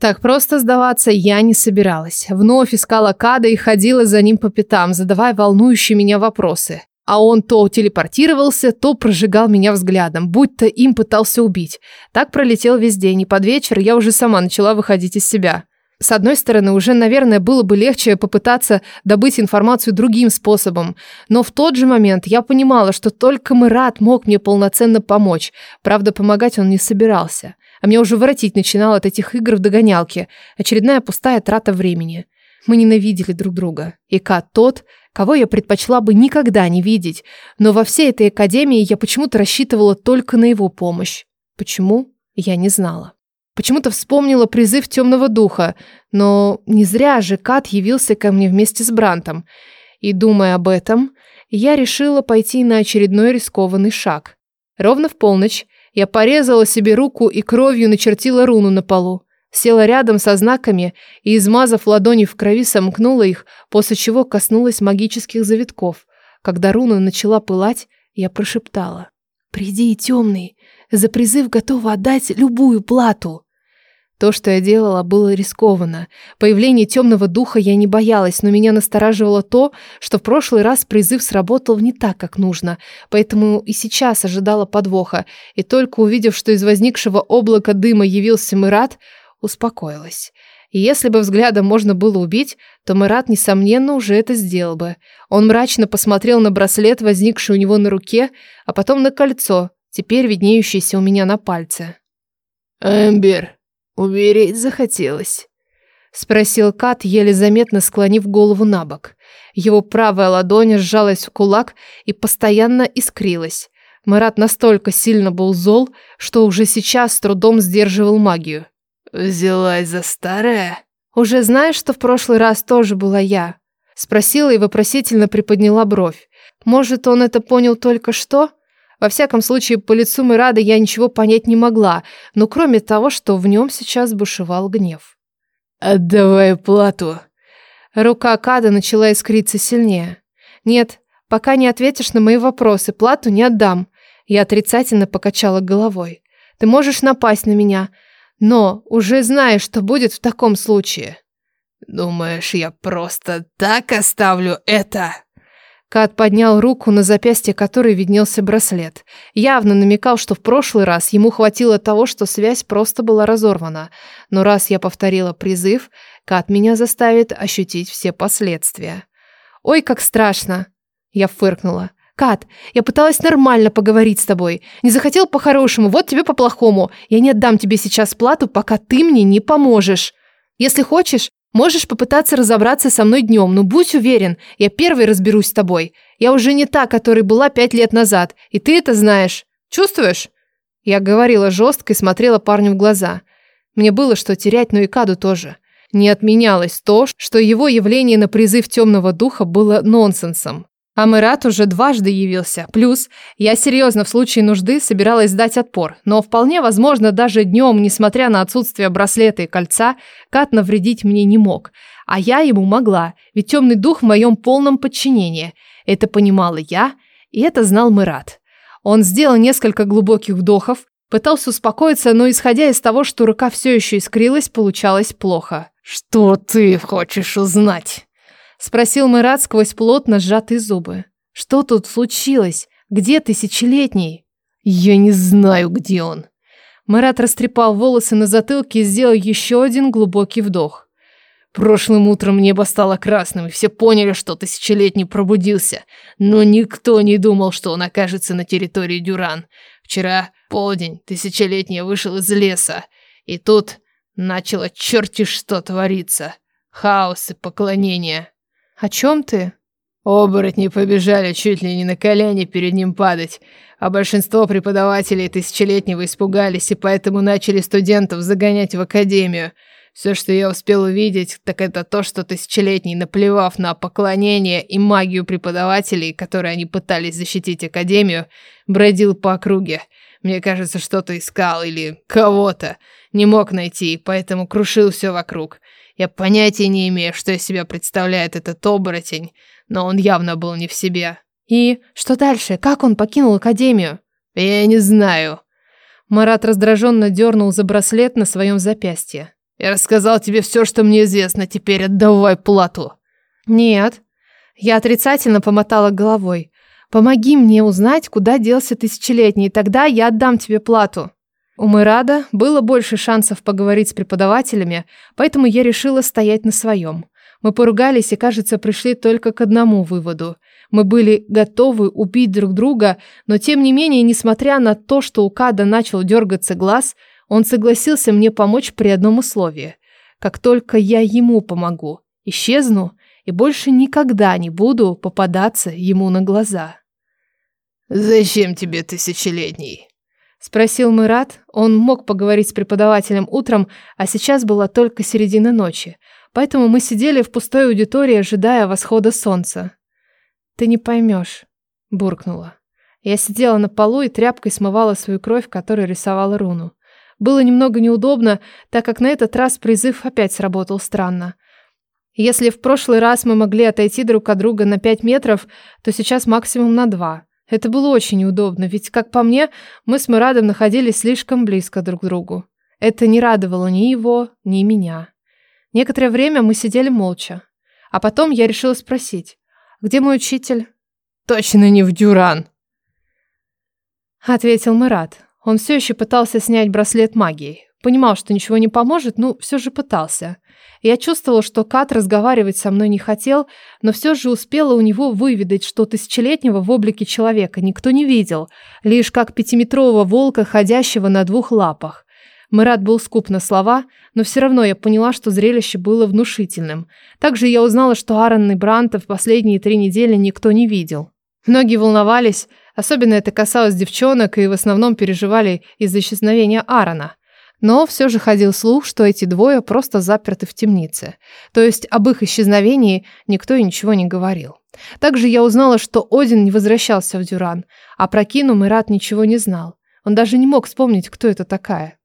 Так просто сдаваться я не собиралась. Вновь искала Када и ходила за ним по пятам, задавая волнующие меня вопросы. А он то телепортировался, то прожигал меня взглядом, будто им пытался убить. Так пролетел весь день, и под вечер я уже сама начала выходить из себя. С одной стороны, уже, наверное, было бы легче попытаться добыть информацию другим способом, но в тот же момент я понимала, что только Мират мог мне полноценно помочь. Правда, помогать он не собирался. А мне уже воротить начинало от этих игр в догонялке. Очередная пустая трата времени. Мы ненавидели друг друга. И тот, кого я предпочла бы никогда не видеть. Но во всей этой академии я почему-то рассчитывала только на его помощь. Почему? Я не знала. Почему-то вспомнила призыв темного духа, но не зря же Кат явился ко мне вместе с Брантом. И, думая об этом, я решила пойти на очередной рискованный шаг. Ровно в полночь я порезала себе руку и кровью начертила руну на полу. Села рядом со знаками и, измазав ладони в крови, сомкнула их, после чего коснулась магических завитков. Когда руна начала пылать, я прошептала. «Приди, темный, за призыв готова отдать любую плату!» То, что я делала, было рискованно. Появление темного духа я не боялась, но меня настораживало то, что в прошлый раз призыв сработал не так, как нужно. Поэтому и сейчас ожидала подвоха. И только увидев, что из возникшего облака дыма явился Мират, успокоилась. И если бы взглядом можно было убить, то Мират, несомненно, уже это сделал бы. Он мрачно посмотрел на браслет, возникший у него на руке, а потом на кольцо, теперь виднеющееся у меня на пальце. «Эмбер!» «Умереть захотелось», — спросил Кат, еле заметно склонив голову на бок. Его правая ладонь сжалась в кулак и постоянно искрилась. Марат настолько сильно был зол, что уже сейчас с трудом сдерживал магию. «Взялась за старое?» «Уже знаешь, что в прошлый раз тоже была я?» Спросила и вопросительно приподняла бровь. «Может, он это понял только что?» Во всяком случае, по лицу Мирада я ничего понять не могла, но кроме того, что в нем сейчас бушевал гнев. «Отдавай плату!» Рука Када начала искриться сильнее. «Нет, пока не ответишь на мои вопросы, плату не отдам». Я отрицательно покачала головой. «Ты можешь напасть на меня, но уже знаешь, что будет в таком случае». «Думаешь, я просто так оставлю это?» Кат поднял руку, на запястье которой виднелся браслет. Явно намекал, что в прошлый раз ему хватило того, что связь просто была разорвана. Но раз я повторила призыв, Кат меня заставит ощутить все последствия. «Ой, как страшно!» Я фыркнула. «Кат, я пыталась нормально поговорить с тобой. Не захотел по-хорошему, вот тебе по-плохому. Я не отдам тебе сейчас плату, пока ты мне не поможешь. Если хочешь, Можешь попытаться разобраться со мной днем, но будь уверен, я первый разберусь с тобой. Я уже не та, которой была пять лет назад, и ты это знаешь. Чувствуешь?» Я говорила жестко и смотрела парню в глаза. Мне было что терять, но и Каду тоже. Не отменялось то, что его явление на призыв темного духа было нонсенсом. А Мират уже дважды явился. Плюс, я серьезно в случае нужды собиралась дать отпор, но вполне возможно даже днем, несмотря на отсутствие браслета и кольца, Кат навредить мне не мог. А я ему могла, ведь темный дух в моем полном подчинении. Это понимала я, и это знал Мират. Он сделал несколько глубоких вдохов, пытался успокоиться, но исходя из того, что рука все еще искрилась, получалось плохо. «Что ты хочешь узнать?» Спросил Мират сквозь плотно сжатые зубы. «Что тут случилось? Где тысячелетний?» «Я не знаю, где он». Марат растрепал волосы на затылке и сделал еще один глубокий вдох. Прошлым утром небо стало красным, и все поняли, что тысячелетний пробудился. Но никто не думал, что он окажется на территории Дюран. Вчера, полдень, тысячелетний вышел из леса. И тут начало черти что твориться. Хаос и поклонение. О чем ты? Оборотни побежали чуть ли не на колени перед ним падать, а большинство преподавателей тысячелетнего испугались и поэтому начали студентов загонять в академию. Все, что я успел увидеть, так это то, что тысячелетний, наплевав на поклонение и магию преподавателей, которые они пытались защитить академию, бродил по округе – мне кажется, что-то искал или кого-то. Не мог найти, поэтому крушил все вокруг. Я понятия не имею, что из себя представляет этот оборотень, но он явно был не в себе. И что дальше? Как он покинул Академию? Я не знаю. Марат раздраженно дернул за браслет на своем запястье. Я рассказал тебе все, что мне известно, теперь отдавай плату. Нет. Я отрицательно помотала головой. Помоги мне узнать, куда делся тысячелетний, тогда я отдам тебе плату». У Мирада было больше шансов поговорить с преподавателями, поэтому я решила стоять на своем. Мы поругались и, кажется, пришли только к одному выводу. Мы были готовы убить друг друга, но тем не менее, несмотря на то, что у Када начал дергаться глаз, он согласился мне помочь при одном условии. Как только я ему помогу, исчезну, и больше никогда не буду попадаться ему на глаза. «Зачем тебе тысячелетний?» – спросил Мират. Он мог поговорить с преподавателем утром, а сейчас была только середина ночи, поэтому мы сидели в пустой аудитории, ожидая восхода солнца. «Ты не поймешь», – буркнула. Я сидела на полу и тряпкой смывала свою кровь, которой рисовала руну. Было немного неудобно, так как на этот раз призыв опять сработал странно – если в прошлый раз мы могли отойти друг от друга на 5 метров, то сейчас максимум на 2. Это было очень неудобно, ведь, как по мне, мы с Мурадом находились слишком близко друг к другу. Это не радовало ни его, ни меня. Некоторое время мы сидели молча. А потом я решила спросить, где мой учитель? «Точно не в Дюран!» Ответил Мурат. Он все еще пытался снять браслет магии. Понимал, что ничего не поможет, но все же пытался. Я чувствовала, что Кат разговаривать со мной не хотел, но все же успела у него выведать, что тысячелетнего в облике человека никто не видел, лишь как пятиметрового волка, ходящего на двух лапах. Марат был скуп на слова, но все равно я поняла, что зрелище было внушительным. Также я узнала, что Аарон и Бранта в последние три недели никто не видел. Многие волновались, особенно это касалось девчонок и в основном переживали из-за исчезновения Аарона. Но все же ходил слух, что эти двое просто заперты в темнице. То есть об их исчезновении никто и ничего не говорил. Также я узнала, что Один не возвращался в Дюран, а про Кину Мират ничего не знал. Он даже не мог вспомнить, кто это такая.